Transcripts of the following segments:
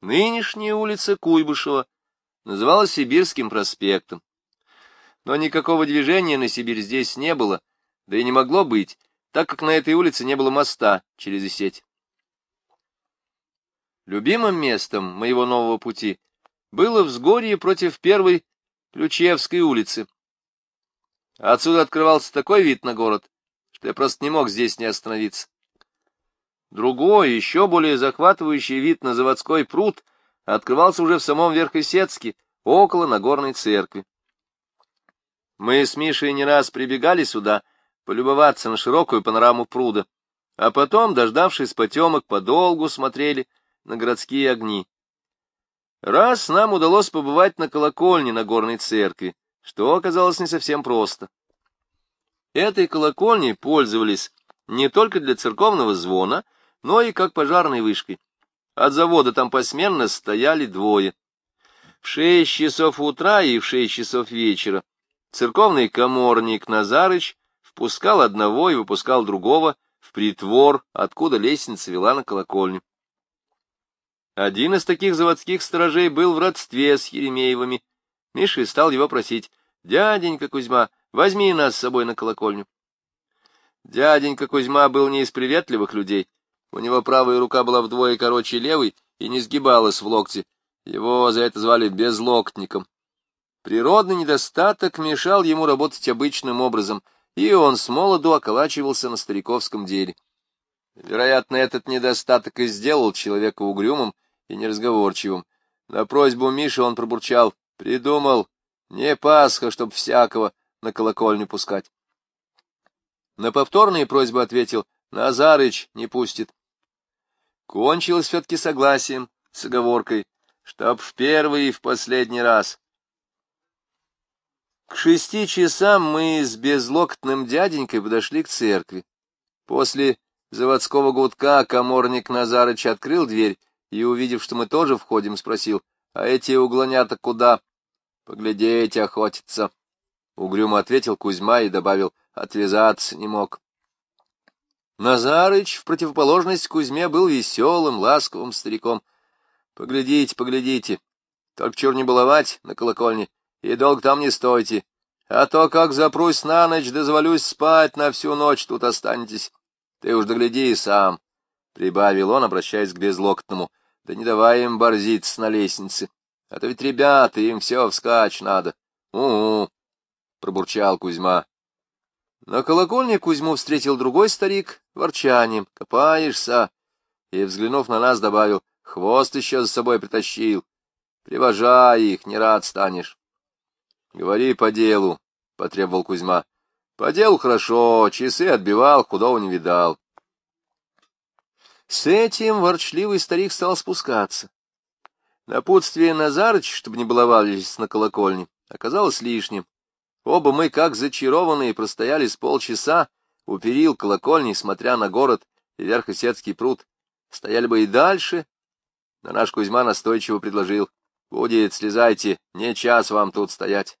Нынешняя улица Куйбышева называлась Сибирским проспектом. Но никакого движения на Сибирь здесь не было, да и не могло быть, так как на этой улице не было моста через Исеть. Любимым местом моего нового пути было взгорье против первой Ключевской улицы. Отсюда открывался такой вид на город, что я просто не мог здесь не остановиться. Другой, еще более захватывающий вид на заводской пруд открывался уже в самом Верхесецке, около Нагорной церкви. Мы с Мишей не раз прибегали сюда полюбоваться на широкую панораму пруда, а потом, дождавшись потемок, подолгу смотрели на городские огни. Раз нам удалось побывать на колокольне на горной церкви, что оказалось не совсем просто. Этой колокольней пользовались не только для церковного звона, но и как пожарной вышкой. От завода там посменно стояли двое. В шесть часов утра и в шесть часов вечера церковный коморник Назарыч впускал одного и выпускал другого в притвор, откуда лестница вела на колокольню. Один из таких заводских сторожей был в родстве с Еремеевыми. Миша стал его просить, «Дяденька Кузьма, возьми нас с собой на колокольню». Дяденька Кузьма был не из приветливых людей. У него правая рука была вдвое короче левой и не сгибалась в локте. Его за это звали безлоктником. Природный недостаток мешал ему работать обычным образом, и он с молоду околачивался на стариковском деле. Вероятно, этот недостаток и сделал человека угрюмым, и неразговорчивым. На просьбу Миши он пробурчал. Придумал, не Пасха, чтоб всякого на колокольню пускать. На повторные просьбы ответил, Назарыч не пустит. Кончилось все-таки согласием, с оговоркой, чтоб в первый и в последний раз. К шести часам мы с безлоктным дяденькой подошли к церкви. После заводского гудка коморник Назарыч открыл дверь и, увидев, что мы тоже входим, спросил, «А эти углонята куда?» «Поглядеть, охотиться». Угрюмо ответил Кузьма и добавил, «Отвязаться не мог». Назарыч, в противоположность Кузьме, был веселым, ласковым стариком. «Поглядите, поглядите, только чур не баловать на колокольне, и долго там не стойте, а то, как запрусь на ночь, дозволюсь спать на всю ночь, тут останетесь. Ты уж догляди сам». — прибавил он, обращаясь к безлоктному. — Да не давай им борзиться на лестнице, а то ведь ребята, им все вскачь надо. У-у, — пробурчал Кузьма. На колокольне Кузьму встретил другой старик, ворчанием. — Копаешься? И, взглянув на нас, добавил, — хвост еще за собой притащил. Привожай их, не рад станешь. — Говори по делу, — потребовал Кузьма. — По делу хорошо, часы отбивал, худого не видал. С этим ворчливый старик стал спускаться. Напутствие Назарыч, чтобы не баловались на колокольне, оказалось лишним. Оба мы, как зачарованные, простояли с полчаса у перил колокольни, смотря на город и Верхосецкий пруд. Стояли бы и дальше, но наш Кузьма настойчиво предложил. «Будет, слезайте, не час вам тут стоять».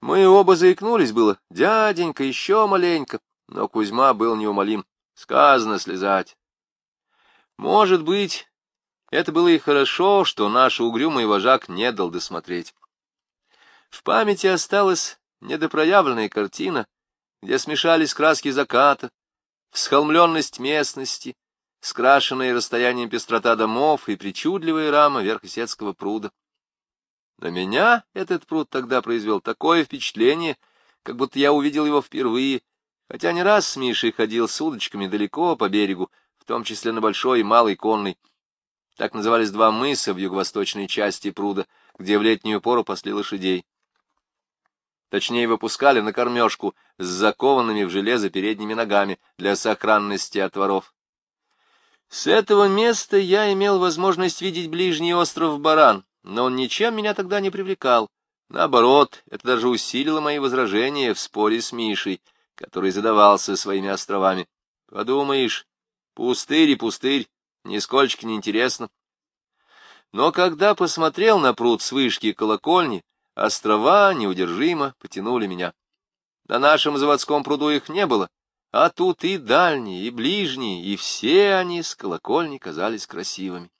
Мы оба заикнулись было. Дяденька, еще маленько. Но Кузьма был неумолим. Сказано слезать. Может быть, это было и хорошо, что наш угрюмый вожак не дал досмотреть. В памяти осталась недопроявленная картина, где смешались краски заката, всхолмленность местности, скрашенные расстоянием пестрота домов и причудливая рама Верхосецкого пруда. На меня этот пруд тогда произвел такое впечатление, как будто я увидел его впервые, хотя не раз с Мишей ходил с удочками далеко по берегу, в том числе на Большой и Малой Конной. Так назывались два мыса в юго-восточной части пруда, где в летнюю пору пасли лошадей. Точнее, выпускали на кормежку с закованными в железо передними ногами для сохранности от воров. С этого места я имел возможность видеть ближний остров Баран, но он ничем меня тогда не привлекал. Наоборот, это даже усилило мои возражения в споре с Мишей, который задавался своими островами. Подумаешь, Пустырь и пустырь, нисколько не интересно. Но когда посмотрел на пруд с вышки колокольни, острова неудержимо потянули меня. На нашем заводском пруду их не было, а тут и дальние, и ближние, и все они с колокольни казались красивыми.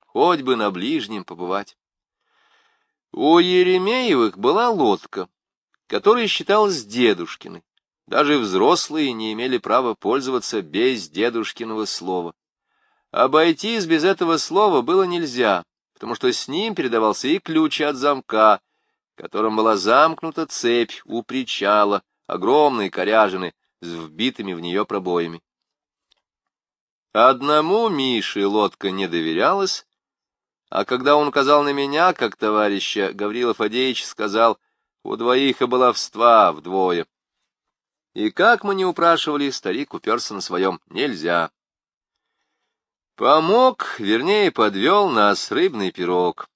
хоть бы на ближнем побывать. У Еремеевых была лодка, которая считалась дедушкиной. Даже взрослые не имели права пользоваться без дедушкиного слова. Обойтись без этого слова было нельзя, потому что с ним передавался и ключ от замка, которым была замкнута цепь у причала, огромной коряжины с вбитыми в нее пробоями. Одному Мише лодка не доверялась, а когда он указал на меня, как товарища, Гаврилов Адеич сказал, у двоих и баловства вдвое. И как мы не упрашивали, старик уперся на своем «нельзя». Помог, вернее, подвел нас рыбный пирог.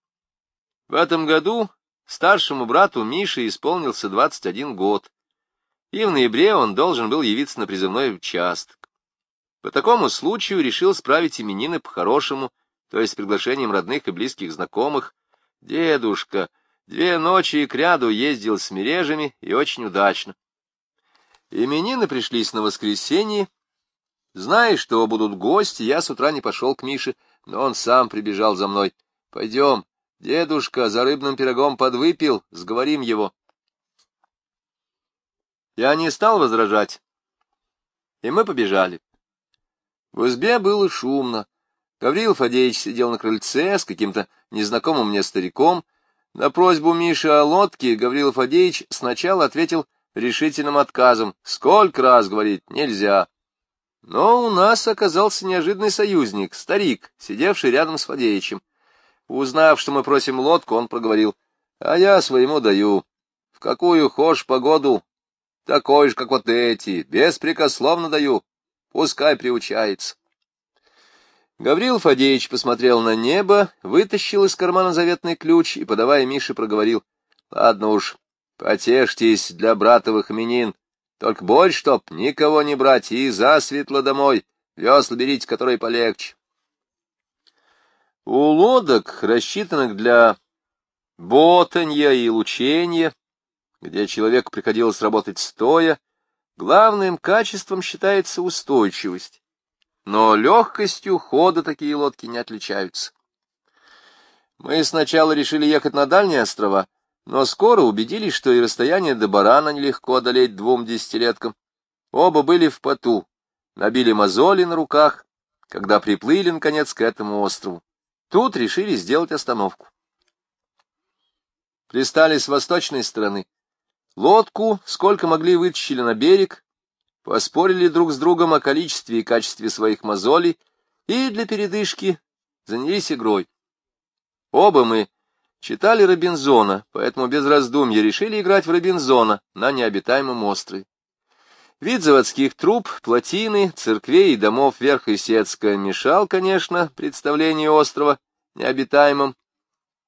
В этом году старшему брату Мише исполнился 21 год, и в ноябре он должен был явиться на призывной участок. По такому случаю решил справить именины по-хорошему, то есть с приглашением родных и близких знакомых. Дедушка две ночи и кряду ездил с мережами и очень удачно. Именины пришлись на воскресенье. Зная, что будут гости, я с утра не пошел к Мише, но он сам прибежал за мной. — Пойдем, дедушка за рыбным пирогом подвыпил, сговорим его. Я не стал возражать, и мы побежали. В избе было шумно. Гаврил Фадеевич сидел на крыльце с каким-то незнакомым мне стариком. На просьбу Миши о лодке Гаврил Фадеевич сначала ответил решительным отказом. Сколько раз, говорит, нельзя. Но у нас оказался неожиданный союзник, старик, сидевший рядом с Фадеичем. Узнав, что мы просим лодку, он проговорил, а я своему даю. В какую хошь погоду, такой же, как вот эти, беспрекословно даю. Пускай приучается. Гаврил Фадеевич посмотрел на небо, вытащил из кармана заветный ключ и, подавая Мише, проговорил. — Ладно уж, потешьтесь для братовых именин. Только больше, чтоб никого не брать, и засветло домой, весла берите, которые полегче. У лодок, рассчитанных для ботанья и лучения, где человеку приходилось работать стоя, Главным качеством считается устойчивость, но легкостью хода такие лодки не отличаются. Мы сначала решили ехать на дальние острова, но скоро убедились, что и расстояние до барана нелегко одолеть двум десятилеткам. Оба были в поту, набили мозоли на руках, когда приплыли, наконец, к этому острову. Тут решили сделать остановку. Пристали с восточной стороны, Лодку, сколько могли, вытащили на берег, поспорили друг с другом о количестве и качестве своих мозолей и для передышки занялись игрой. Оба мы читали Робинзона, поэтому без раздумья решили играть в Робинзона на необитаемом острове. Вид заводских труб, плотины, церквей и домов верх Исетска мешал, конечно, представлению острова необитаемым,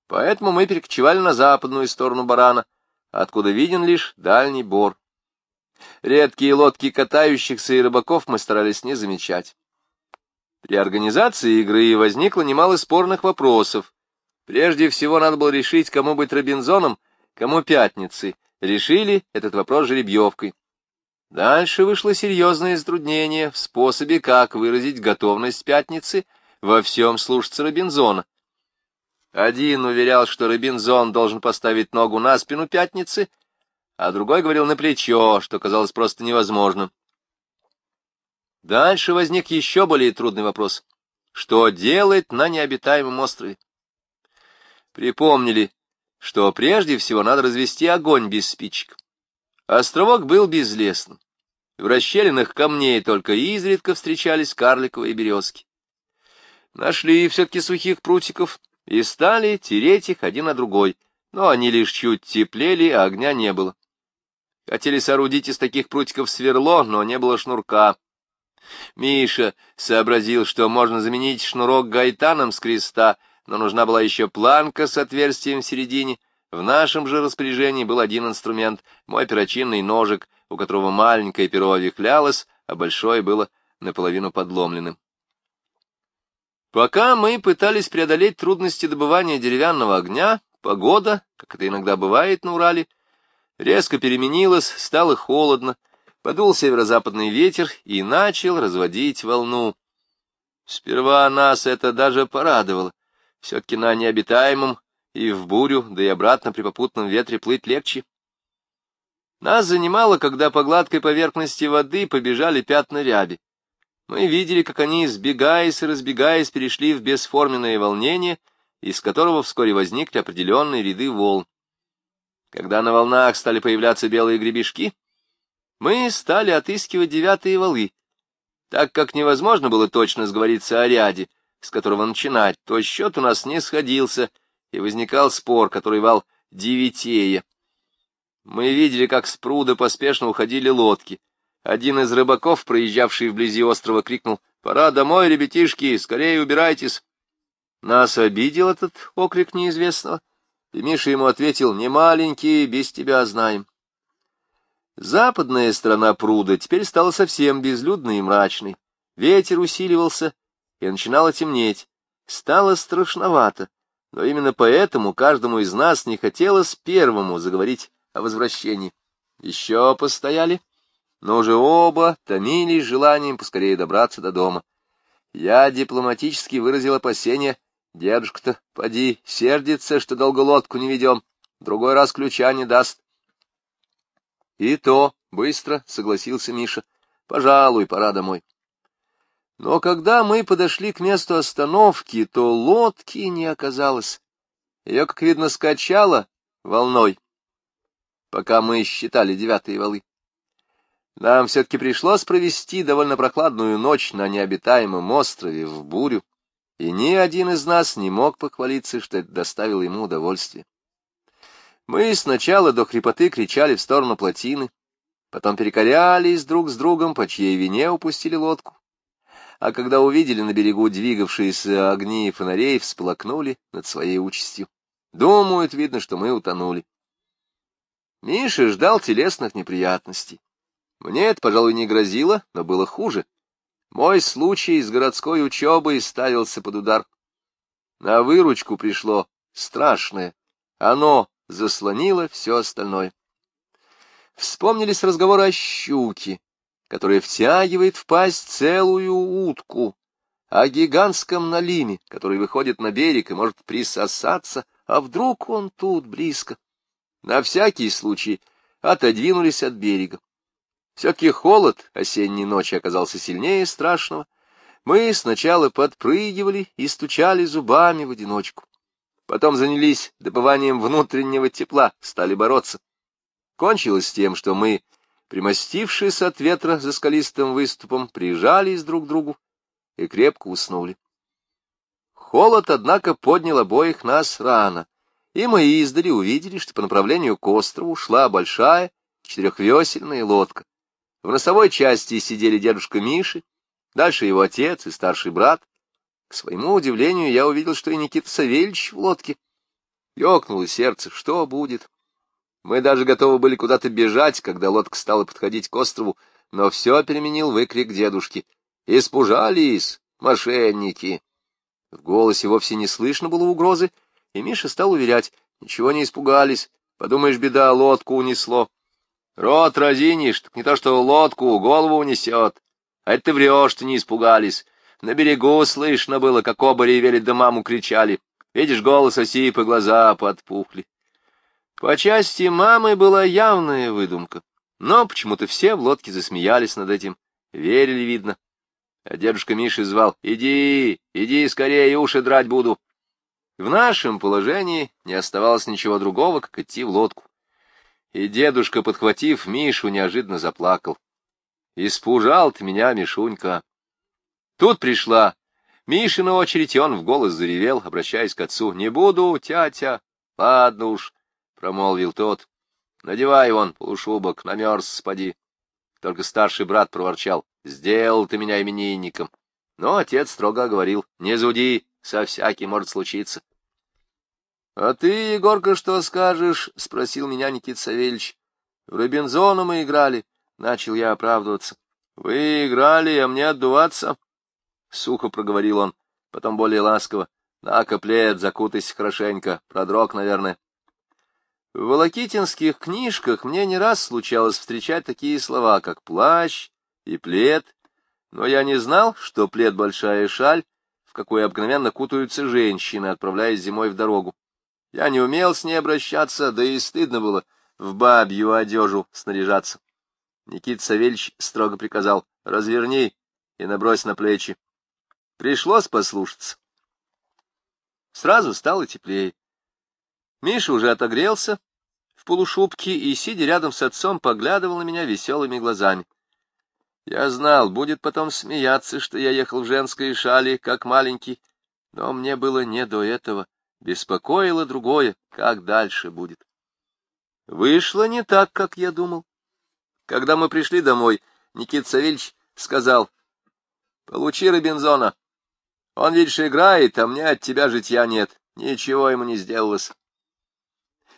поэтому мы перекочевали на западную сторону барана, откуда виден лишь дальний бор. Редкие лодки катающихся и рыбаков мы старались не замечать. При организации игры возникло немало спорных вопросов. Прежде всего надо было решить, кому быть Робинзоном, кому Пятницей. Решили этот вопрос жеребьевкой. Дальше вышло серьезное затруднение в способе, как выразить готовность Пятницы во всем слушаться Робинзона. Один уверял, что Робинзон должен поставить ногу на спину пятницы, а другой говорил на плечо, что казалось просто невозможным. Дальше возник еще более трудный вопрос. Что делать на необитаемом острове? Припомнили, что прежде всего надо развести огонь без спичек. Островок был безлесным. В расщелинах камней только изредка встречались карликовые березки. Нашли все-таки сухих прутиков — и стали тереть их один на другой, но они лишь чуть теплели, а огня не было. Хотели соорудить из таких прутиков сверло, но не было шнурка. Миша сообразил, что можно заменить шнурок гайтаном с креста, но нужна была еще планка с отверстием в середине. В нашем же распоряжении был один инструмент — мой перочинный ножик, у которого маленькое перо вихлялось, а большое было наполовину подломленным. Пока мы пытались преодолеть трудности добывания деревянного огня, погода, как это иногда бывает на Урале, резко переменилась, стало холодно, подул северо-западный ветер и начал разводить волну. Сперва нас это даже порадовало. Все-таки на необитаемом и в бурю, да и обратно при попутном ветре плыть легче. Нас занимало, когда по гладкой поверхности воды побежали пятна ряби. Мы видели, как они, сбегаясь и разбегаясь, перешли в бесформенное волнение, из которого вскоре возникли определенные ряды волн. Когда на волнах стали появляться белые гребешки, мы стали отыскивать девятые валы. Так как невозможно было точно сговориться о ряде, с которого начинать, то счет у нас не сходился, и возникал спор, который вал девятее. Мы видели, как с пруда поспешно уходили лодки. Один из рыбаков, проезжавший вблизи острова, крикнул «Пора домой, ребятишки, скорее убирайтесь!» Нас обидел этот окрик неизвестного, и Миша ему ответил «Не маленький, без тебя знаем». Западная сторона пруда теперь стала совсем безлюдной и мрачной. Ветер усиливался, и начинало темнеть. Стало страшновато, но именно поэтому каждому из нас не хотелось первому заговорить о возвращении. Еще постояли, но уже оба томились желанием поскорее добраться до дома. Я дипломатически выразил опасение, дедушка-то, поди, сердится, что долго лодку не ведем, другой раз ключа не даст. И то, быстро согласился Миша, пожалуй, пора домой. Но когда мы подошли к месту остановки, то лодки не оказалось. Ее, как видно, скачало волной, пока мы считали девятые валы. Нам все-таки пришлось провести довольно прохладную ночь на необитаемом острове в бурю, и ни один из нас не мог похвалиться, что это доставило ему удовольствие. Мы сначала до хрипоты кричали в сторону плотины, потом перекорялись друг с другом, по чьей вине упустили лодку. А когда увидели на берегу двигавшиеся огни и фонарей, всплакнули над своей участью. Думают, видно, что мы утонули. Миша ждал телесных неприятностей. Мне это, пожалуй, не грозило, но было хуже. Мой случай с городской учебой ставился под удар. На выручку пришло страшное. Оно заслонило все остальное. Вспомнились разговоры о щуке, которая втягивает в пасть целую утку, о гигантском налиме, который выходит на берег и может присосаться, а вдруг он тут близко. На всякий случай отодвинулись от берега. Все-таки холод осенней ночи оказался сильнее страшного. Мы сначала подпрыгивали и стучали зубами в одиночку. Потом занялись добыванием внутреннего тепла, стали бороться. Кончилось тем, что мы, примостившись от ветра за скалистым выступом, прижались друг к другу и крепко уснули. Холод, однако, поднял обоих нас рано, и мы издали увидели, что по направлению к острову шла большая четырехвесельная лодка. В носовой части сидели дедушка Миши, дальше его отец и старший брат. К своему удивлению, я увидел, что и Никита Савельевич в лодке. Ёкнуло сердце, что будет? Мы даже готовы были куда-то бежать, когда лодка стала подходить к острову, но все переменил выкрик дедушки. «Испужались, мошенники!» В голосе вовсе не слышно было угрозы, и Миша стал уверять, ничего не испугались, подумаешь, беда, лодку унесло. Рот разинишь, так не то что лодку, голову унесет. А это ты врешь, что не испугались. На берегу слышно было, как оба ревели да маму кричали. Видишь, голос осип и глаза подпухли. По части мамы была явная выдумка. Но почему-то все в лодке засмеялись над этим. Верили, видно. А дедушка Миша звал «Иди, иди скорее, уши драть буду». В нашем положении не оставалось ничего другого, как идти в лодку. И дедушка, подхватив Мишу, неожиданно заплакал. «Испужал ты меня, Мишунька!» Тут пришла Мишина очередь, и он в голос заревел, обращаясь к отцу. «Не буду, тятя!» «Ладно уж», — промолвил тот. «Надевай он, полушубок, намерз, спади». Только старший брат проворчал. «Сделал ты меня именинником». Но отец строго говорил. «Не зуди, со всяким может случиться». — А ты, Егорка, что скажешь? — спросил меня Никит Савельевич. — В Робинзона мы играли, — начал я оправдываться. — Вы играли, а мне отдуваться? — сухо проговорил он, потом более ласково. — На-ка, плед, закутайся хорошенько, продрог, наверное. В волокитинских книжках мне не раз случалось встречать такие слова, как плащ и плед, но я не знал, что плед — большая шаль, в какую обыкновенно кутаются женщины, отправляясь зимой в дорогу. Я не умел с ней обращаться, да и стыдно было в бабью одежу снаряжаться. Никита Савельевич строго приказал «разверни и набрось на плечи». Пришлось послушаться. Сразу стало теплее. Миша уже отогрелся в полушубке и, сидя рядом с отцом, поглядывал на меня веселыми глазами. Я знал, будет потом смеяться, что я ехал в женской шале, как маленький, но мне было не до этого. Беспокоило другое, как дальше будет. Вышло не так, как я думал. Когда мы пришли домой, Никита Савельевич сказал, — Получи Робинзона. Он, видишь, играет, а мне от тебя житья нет. Ничего ему не сделалось.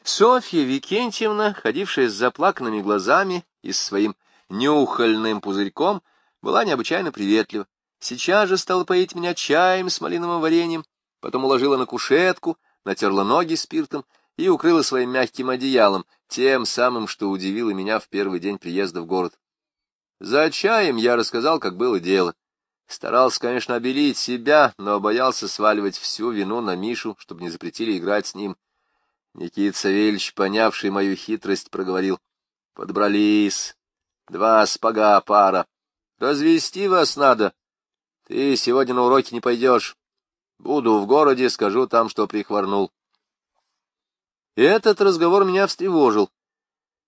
Софья Викентьевна, ходившая с заплаканными глазами и с своим нюхальным пузырьком, была необычайно приветлива. Сейчас же стала поить меня чаем с малиновым вареньем, потом уложила на кушетку, натерла ноги спиртом и укрыла своим мягким одеялом, тем самым, что удивило меня в первый день приезда в город. За чаем я рассказал, как было дело. Старался, конечно, обелить себя, но боялся сваливать всю вину на Мишу, чтобы не запретили играть с ним. Никита Савельевич, понявший мою хитрость, проговорил. — Подбрались. Два спага пара. Развести вас надо. Ты сегодня на уроки не пойдешь. Буду в городе, скажу там, что прихворнул. Этот разговор меня встревожил.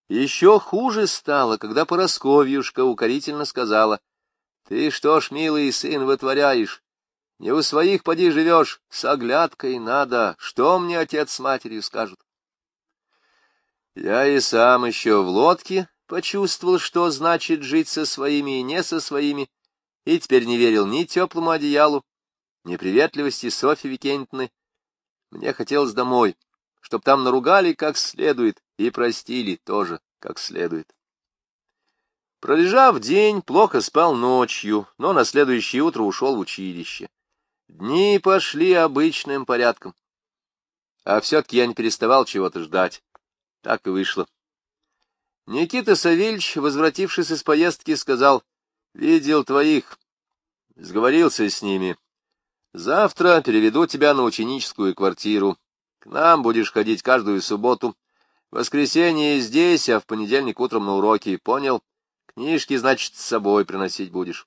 Еще хуже стало, когда Поросковьюшка укорительно сказала. — Ты что ж, милый сын, вытворяешь? Не у своих поди живешь, с оглядкой надо. Что мне отец с матерью скажут? Я и сам еще в лодке почувствовал, что значит жить со своими и не со своими, и теперь не верил ни теплому одеялу, ни приветливости Софьи Викентьевны. Мне хотелось домой, чтоб там наругали как следует и простили тоже как следует. Пролежав день, плохо спал ночью, но на следующее утро ушел в училище. Дни пошли обычным порядком. А все-таки я не переставал чего-то ждать. Так и вышло. Никита Савельич, возвратившись из поездки, сказал, «Видел твоих, сговорился с ними. Завтра переведу тебя на ученическую квартиру. К нам будешь ходить каждую субботу. Воскресенье здесь, а в понедельник утром на уроки. Понял? Книжки, значит, с собой приносить будешь».